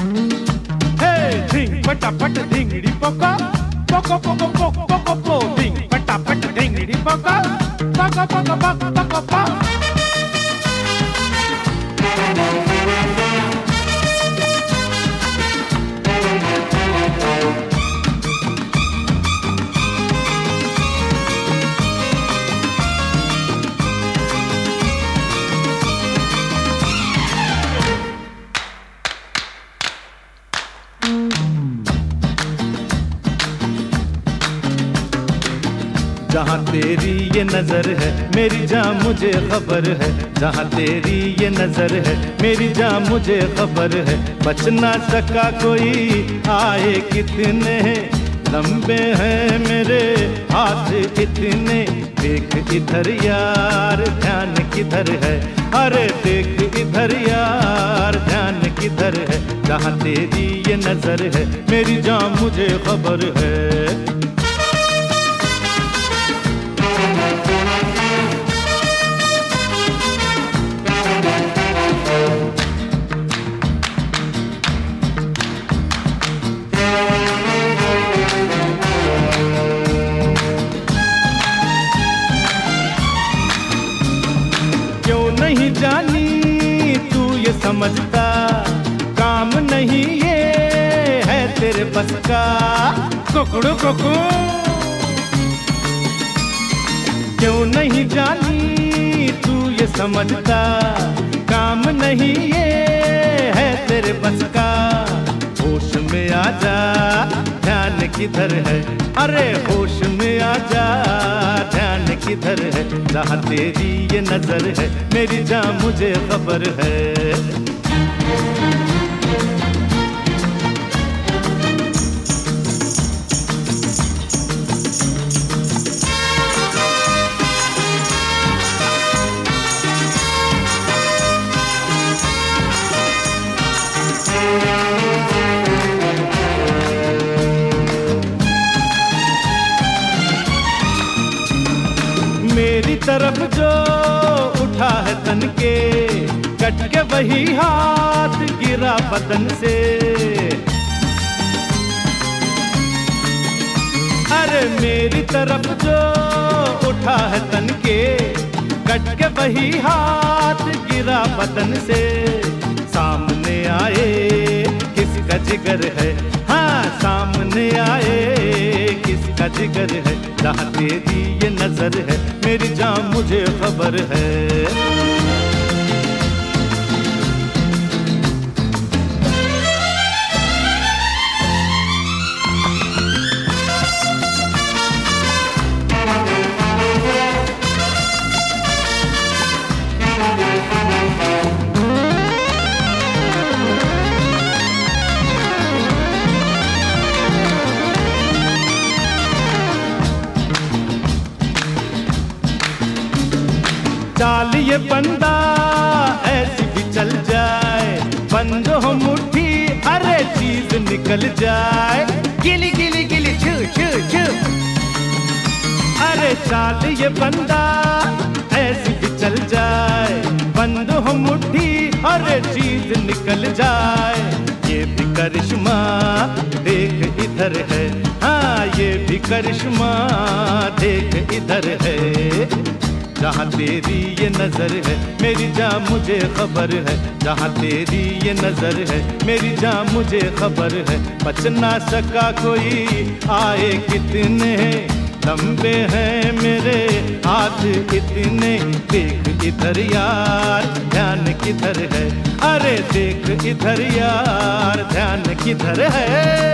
Hey, ding, patapata, ding, di poco, poco, poco, poco, poco, ding, patapata, ding, ding, poco, poco, poco, poco, poco, poco. जहाँ तेरी ये नज़र है, मेरी जान मुझे खबर है। जहाँ तेरी ये नज़र है, मेरी जान मुझे खबर है। बच ना सका कोई, आए कितने? लंबे हैं मेरे हाथ कितने देख इधर यार, ध्यान किधर है? अरे देख इधर यार, ध्यान किधर है? जहाँ तेरी ये नज़र है, मेरी जान मुझे खबर है। क्यों नहीं जानी तू ये समझता? तेरे बस का कुकड़ू कुकू क्यों नहीं जानी तू ये समझता? काम नहीं ये है तेरे बस का। होश में आ जा ध्यान किधर है? अरे होश में आ जा ध्यान किधर है? जहाँ तेरी ये नज़र है, मेरी जान मुझे खबर है। मेरी तरफ़ जो उठा है तन के, कट के वही हाथ गिरा बदन से। अरे मेरी तरफ़ जो उठा है तन के, कट के वही हाथ गिरा बदन से। सामने आए किसका जिगर है? हाँ सामने आए किसका जिगर है? जहाँ तेरी ये नज़र है मेरी जान मुझे खबर है। चाल ये बंदा ऐसी भी चल जाए। बंद हो मुट्ठी, अरे चीज़ निकल जाए। गिली गिली गिली, छू छू छू। अरे चाल ये बंदा ऐसी भी चल जाए। बंद हो मुट्ठी, अरे चीज़ निकल जाए। ये भी करिश्मा देख इधर है। हाँ ये भी करिश्मा देख इधर है। जहाँ तेरी ये नज़र है, मेरी जान मुझे खबर है। जहाँ तेरी ये नज़र है, मेरी जान मुझे खबर है। बच ना सका कोई, आए कितने? लंबे हैं मेरे हाथ इतने। देख इधर यार, ध्यान किधर है? अरे देख इधर यार, ध्यान किधर है?